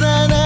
sana.